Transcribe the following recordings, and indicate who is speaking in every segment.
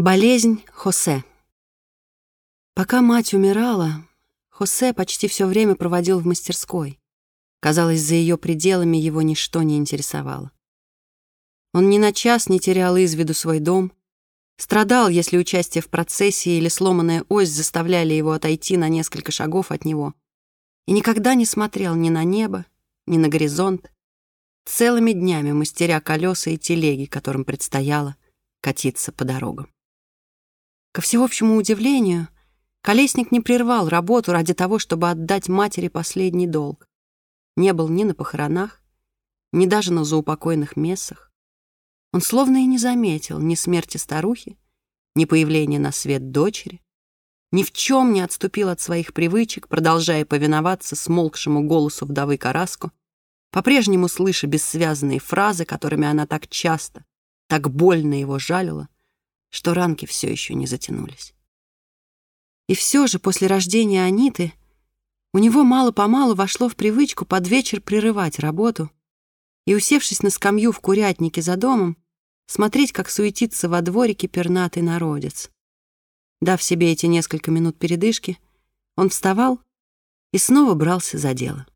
Speaker 1: Болезнь Хосе. Пока мать умирала, Хосе почти все время проводил в мастерской. Казалось, за ее пределами его ничто не интересовало. Он ни на час не терял из виду свой дом, страдал, если участие в процессе или сломанная ось заставляли его отойти на несколько шагов от него, и никогда не смотрел ни на небо, ни на горизонт, целыми днями мастеря колеса и телеги, которым предстояло катиться по дорогам. Ко всеобщему удивлению, Колесник не прервал работу ради того, чтобы отдать матери последний долг. Не был ни на похоронах, ни даже на заупокойных мессах. Он словно и не заметил ни смерти старухи, ни появления на свет дочери, ни в чем не отступил от своих привычек, продолжая повиноваться смолкшему голосу вдовы Караску, по-прежнему слыша бессвязные фразы, которыми она так часто, так больно его жалила, что ранки все еще не затянулись. И все же после рождения Аниты у него мало-помалу вошло в привычку под вечер прерывать работу и, усевшись на скамью в курятнике за домом, смотреть, как суетится во дворике пернатый народец. Дав себе эти несколько минут передышки, он вставал и снова брался за дело.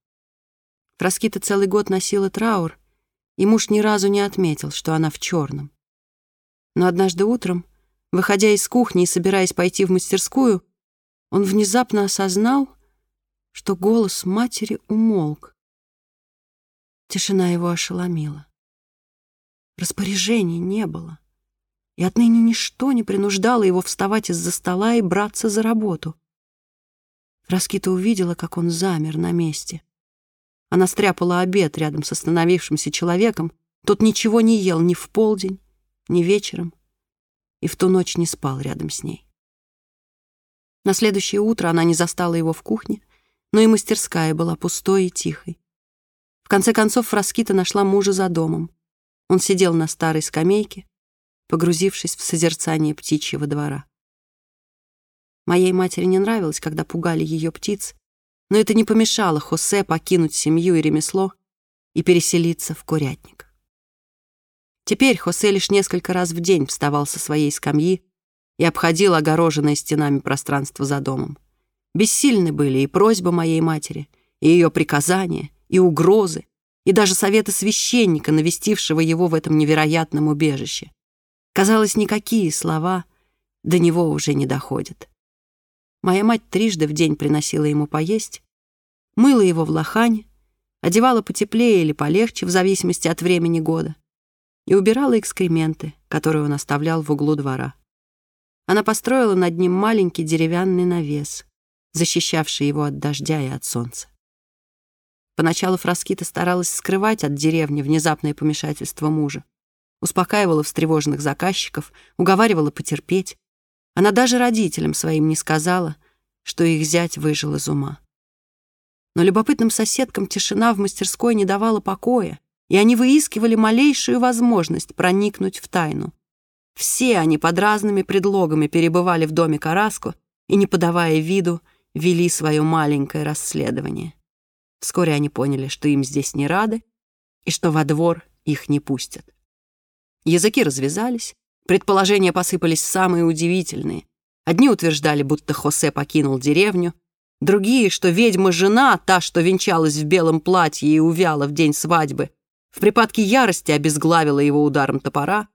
Speaker 1: Фраскита целый год носила траур, и муж ни разу не отметил, что она в черном. Но однажды утром, выходя из кухни и собираясь пойти в мастерскую, он внезапно осознал, что голос матери умолк. Тишина его ошеломила. Распоряжений не было, и отныне ничто не принуждало его вставать из-за стола и браться за работу. Раскита увидела, как он замер на месте. Она стряпала обед рядом с остановившимся человеком. Тот ничего не ел ни в полдень, ни вечером, и в ту ночь не спал рядом с ней. На следующее утро она не застала его в кухне, но и мастерская была пустой и тихой. В конце концов Фраскита нашла мужа за домом. Он сидел на старой скамейке, погрузившись в созерцание птичьего двора. Моей матери не нравилось, когда пугали ее птиц, но это не помешало Хосе покинуть семью и ремесло и переселиться в курятник. Теперь Хосе лишь несколько раз в день вставал со своей скамьи и обходил огороженное стенами пространство за домом. Бессильны были и просьбы моей матери, и ее приказания, и угрозы, и даже советы священника, навестившего его в этом невероятном убежище. Казалось, никакие слова до него уже не доходят. Моя мать трижды в день приносила ему поесть, мыла его в лохань, одевала потеплее или полегче, в зависимости от времени года, и убирала экскременты, которые он оставлял в углу двора. Она построила над ним маленький деревянный навес, защищавший его от дождя и от солнца. Поначалу Фраскита старалась скрывать от деревни внезапное помешательство мужа. Успокаивала встревоженных заказчиков, уговаривала потерпеть. Она даже родителям своим не сказала, что их зять выжил из ума. Но любопытным соседкам тишина в мастерской не давала покоя, и они выискивали малейшую возможность проникнуть в тайну. Все они под разными предлогами перебывали в доме Караску и, не подавая виду, вели свое маленькое расследование. Вскоре они поняли, что им здесь не рады и что во двор их не пустят. Языки развязались, предположения посыпались самые удивительные. Одни утверждали, будто Хосе покинул деревню, другие, что ведьма-жена, та, что венчалась в белом платье и увяла в день свадьбы, в припадке ярости обезглавила его ударом топора —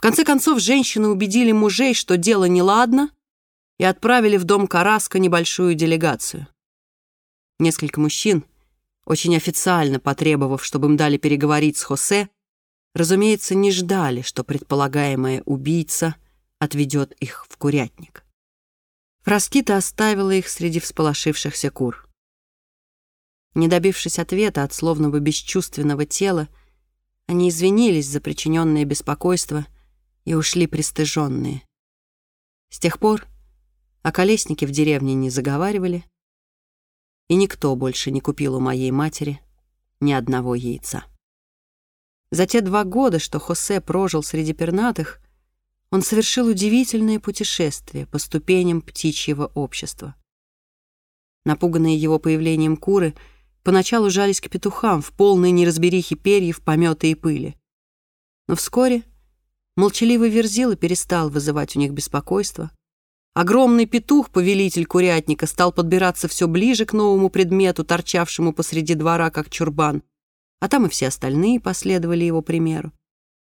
Speaker 1: в конце концов, женщины убедили мужей, что дело неладно, и отправили в дом Караска небольшую делегацию. Несколько мужчин, очень официально потребовав, чтобы им дали переговорить с Хосе, разумеется, не ждали, что предполагаемая убийца отведет их в курятник. Фраскита оставила их среди всполошившихся кур. Не добившись ответа от словного бесчувственного тела, они извинились за причиненное беспокойство — и ушли пристыженные. С тех пор о колеснике в деревне не заговаривали, и никто больше не купил у моей матери ни одного яйца. За те два года, что Хосе прожил среди пернатых, он совершил удивительное путешествие по ступеням птичьего общества. Напуганные его появлением куры поначалу жались к петухам в полной неразберихе перьев, помета и пыли. Но вскоре Молчаливый Верзила перестал вызывать у них беспокойство. Огромный петух, повелитель курятника, стал подбираться все ближе к новому предмету, торчавшему посреди двора, как чурбан. А там и все остальные последовали его примеру.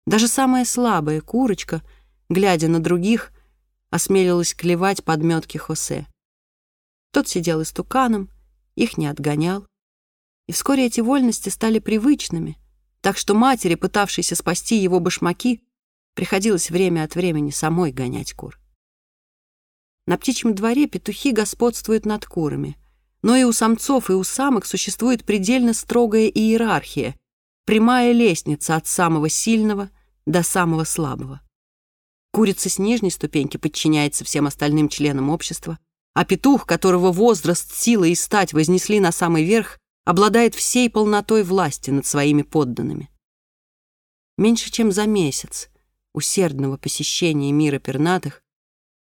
Speaker 1: Даже самая слабая курочка, глядя на других, осмелилась клевать подметки Хосе. Тот сидел истуканом, их не отгонял. И вскоре эти вольности стали привычными, так что матери, пытавшейся спасти его башмаки, приходилось время от времени самой гонять кур. На птичьем дворе петухи господствуют над курами, но и у самцов, и у самок существует предельно строгая иерархия, прямая лестница от самого сильного до самого слабого. Курица с нижней ступеньки подчиняется всем остальным членам общества, а петух, которого возраст, сила и стать вознесли на самый верх, обладает всей полнотой власти над своими подданными. Меньше чем за месяц усердного посещения мира пернатых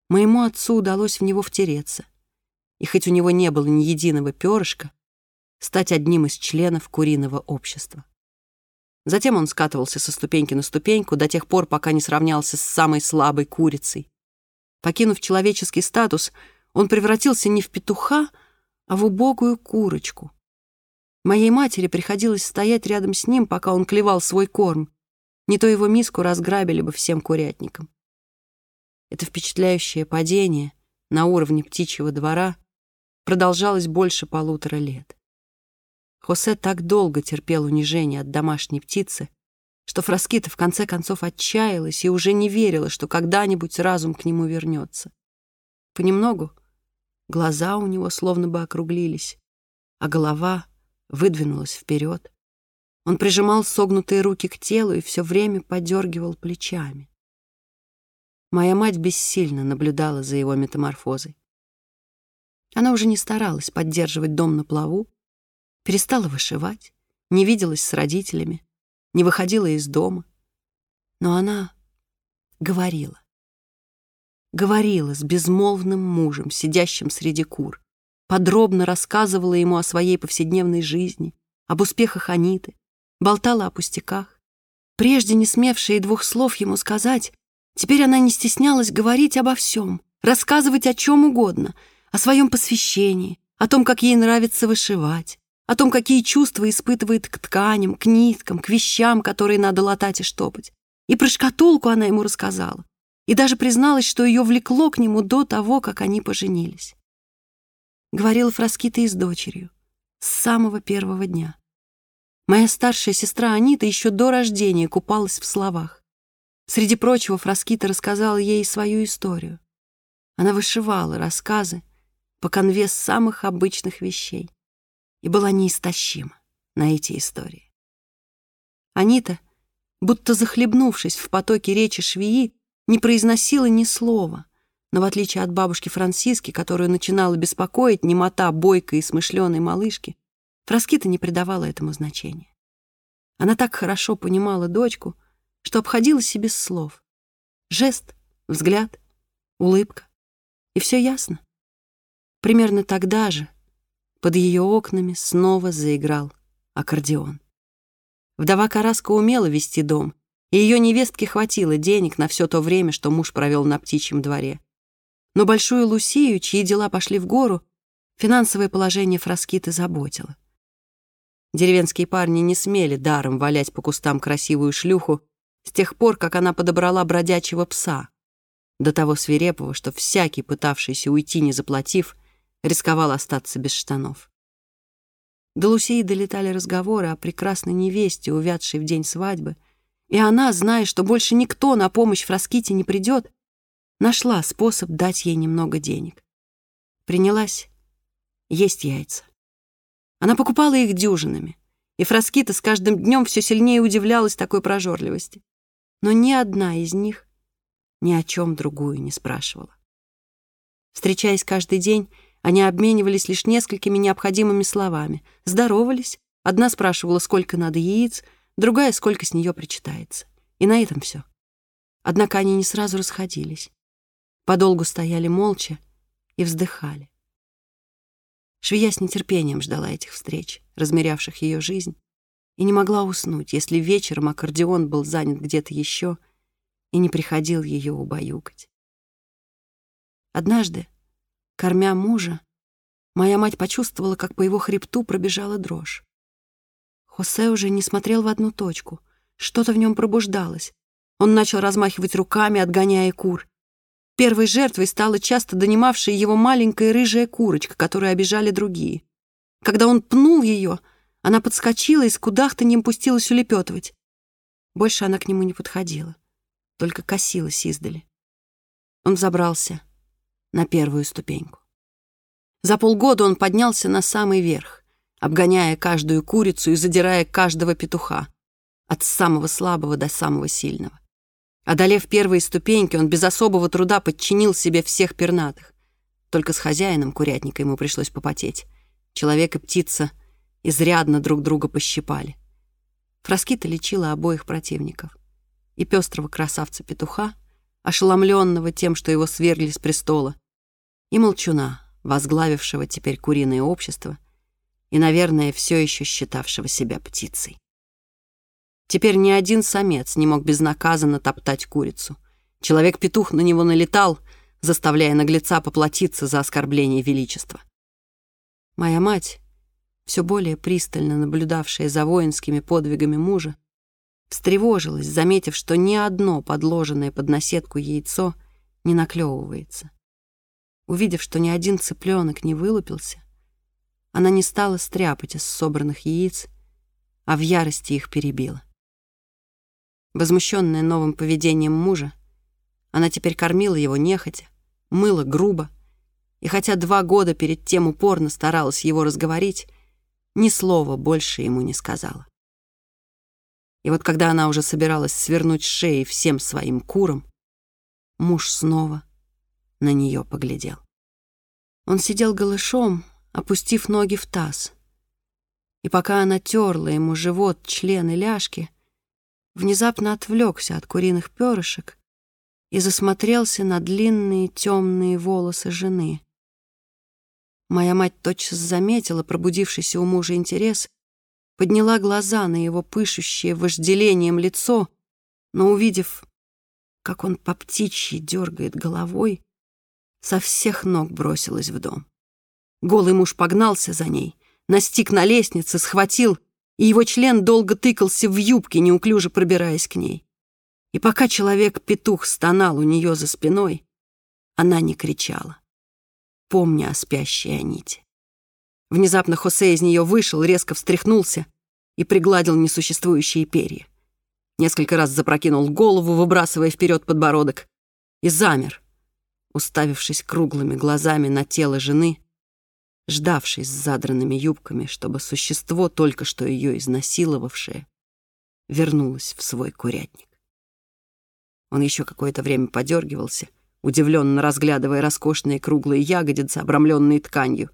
Speaker 1: моему отцу удалось в него втереться, и хоть у него не было ни единого перышка, стать одним из членов куриного общества. Затем он скатывался со ступеньки на ступеньку до тех пор, пока не сравнялся с самой слабой курицей. Покинув человеческий статус, он превратился не в петуха, а в убогую курочку. Моей матери приходилось стоять рядом с ним, пока он клевал свой корм. Не то его миску разграбили бы всем курятникам. Это впечатляющее падение на уровне птичьего двора продолжалось больше полутора лет. Хосе так долго терпел унижение от домашней птицы, что Фраскита в конце концов отчаялась и уже не верила, что когда-нибудь разум к нему вернется. Понемногу глаза у него словно бы округлились, а голова выдвинулась вперед. Он прижимал согнутые руки к телу и все время подергивал плечами. Моя мать бессильно наблюдала за его метаморфозой. Она уже не старалась поддерживать дом на плаву, перестала вышивать, не виделась с родителями, не выходила из дома. Но она говорила. Говорила с безмолвным мужем, сидящим среди кур. Подробно рассказывала ему о своей повседневной жизни, об успехах Аниты, болтала о пустяках. Прежде не смевшая двух слов ему сказать, теперь она не стеснялась говорить обо всем, рассказывать о чем угодно, о своем посвящении, о том, как ей нравится вышивать, о том, какие чувства испытывает к тканям, к ниткам, к вещам, которые надо латать и штопать. И про шкатулку она ему рассказала. И даже призналась, что ее влекло к нему до того, как они поженились. Говорила Фраскита и с дочерью. С самого первого дня. Моя старшая сестра Анита еще до рождения купалась в словах. Среди прочего, Фраскита рассказала ей свою историю. Она вышивала рассказы по конве самых обычных вещей и была неистощима на эти истории. Анита, будто захлебнувшись в потоке речи швеи, не произносила ни слова, но в отличие от бабушки Франциски, которую начинала беспокоить немота бойкой и смышленой малышки, Фраскита не придавала этому значения. Она так хорошо понимала дочку, что обходилась и без слов. Жест, взгляд, улыбка. И все ясно. Примерно тогда же под ее окнами снова заиграл аккордеон. Вдова Караска умела вести дом, и ее невестке хватило денег на все то время, что муж провел на птичьем дворе. Но большую Лусию, чьи дела пошли в гору, финансовое положение Фраскиты заботило. Деревенские парни не смели даром валять по кустам красивую шлюху с тех пор, как она подобрала бродячего пса, до того свирепого, что всякий, пытавшийся уйти, не заплатив, рисковал остаться без штанов. До Лусии долетали разговоры о прекрасной невесте, увядшей в день свадьбы, и она, зная, что больше никто на помощь Фраските не придет, нашла способ дать ей немного денег. Принялась есть яйца. Она покупала их дюжинами, и Фраскита с каждым днем все сильнее удивлялась такой прожорливости. Но ни одна из них ни о чем другую не спрашивала. Встречаясь каждый день, они обменивались лишь несколькими необходимыми словами. Здоровались. Одна спрашивала, сколько надо яиц, другая, сколько с нее причитается. И на этом все. Однако они не сразу расходились. Подолгу стояли молча и вздыхали. Швея с нетерпением ждала этих встреч, размерявших ее жизнь, и не могла уснуть, если вечером аккордеон был занят где-то еще, и не приходил ее убаюкать. Однажды, кормя мужа, моя мать почувствовала, как по его хребту пробежала дрожь. Хосе уже не смотрел в одну точку. Что-то в нем пробуждалось. Он начал размахивать руками, отгоняя кур. Первой жертвой стала часто донимавшая его маленькая рыжая курочка, которую обижали другие. Когда он пнул ее, она подскочила и с кудахтаньем пустилась улепетывать. Больше она к нему не подходила, только косилась издали. Он забрался на первую ступеньку. За полгода он поднялся на самый верх, обгоняя каждую курицу и задирая каждого петуха, от самого слабого до самого сильного. Одолев первые ступеньки, он без особого труда подчинил себе всех пернатых. Только с хозяином курятника ему пришлось попотеть. Человек и птица изрядно друг друга пощипали. Фраскита лечила обоих противников. И пестрого красавца-петуха, ошеломленного тем, что его свергли с престола, и молчуна, возглавившего теперь куриное общество и, наверное, все еще считавшего себя птицей. Теперь ни один самец не мог безнаказанно топтать курицу. Человек-петух на него налетал, заставляя наглеца поплатиться за оскорбление величества. Моя мать, все более пристально наблюдавшая за воинскими подвигами мужа, встревожилась, заметив, что ни одно подложенное под наседку яйцо не наклевывается. Увидев, что ни один цыпленок не вылупился, она не стала стряпать из собранных яиц, а в ярости их перебила. Возмущенная новым поведением мужа, она теперь кормила его нехотя, мыла грубо, и хотя два года перед тем упорно старалась его разговорить, ни слова больше ему не сказала. И вот когда она уже собиралась свернуть шеи всем своим курам, муж снова на нее поглядел. Он сидел голышом, опустив ноги в таз. И пока она терла ему живот, член и ляжки, внезапно отвлекся от куриных перышек и засмотрелся на длинные темные волосы жены. Моя мать тотчас заметила пробудившийся у мужа интерес, подняла глаза на его пышущее вожделением лицо, но, увидев, как он по птичьи дергает головой, со всех ног бросилась в дом. Голый муж погнался за ней, настиг на лестнице, схватил — и его член долго тыкался в юбке, неуклюже пробираясь к ней. И пока человек-петух стонал у нее за спиной, она не кричала, помня о спящей Аните. Внезапно Хосе из нее вышел, резко встряхнулся и пригладил несуществующие перья. Несколько раз запрокинул голову, выбрасывая вперед подбородок, и замер, уставившись круглыми глазами на тело жены, ждавшей с задранными юбками, чтобы существо, только что ее изнасиловавшее, вернулось в свой курятник. Он еще какое-то время подергивался, удивленно разглядывая роскошные круглые ягодицы, обрамленные тканью.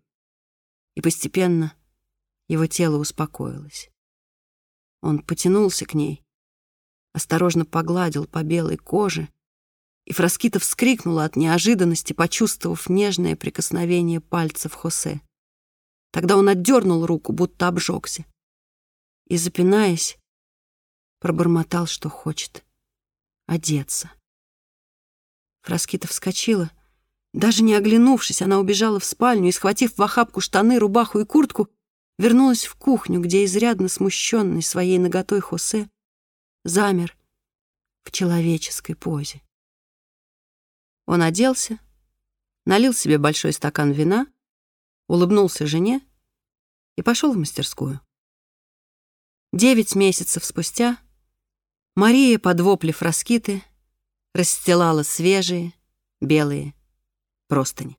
Speaker 1: И постепенно его тело успокоилось. Он потянулся к ней, осторожно погладил по белой коже, и Фраскита вскрикнула от неожиданности, почувствовав нежное прикосновение пальцев Хосе. Тогда он отдернул руку, будто обжегся. И, запинаясь, пробормотал, что хочет одеться. Фраскита вскочила. Даже не оглянувшись, она убежала в спальню и, схватив в охапку штаны, рубаху и куртку, вернулась в кухню, где изрядно смущенный своей наготой Хосе замер в человеческой позе. Он оделся, налил себе большой стакан вина улыбнулся жене и пошел в мастерскую. Девять месяцев спустя Мария под вопли фраскиты расстилала свежие белые простыни.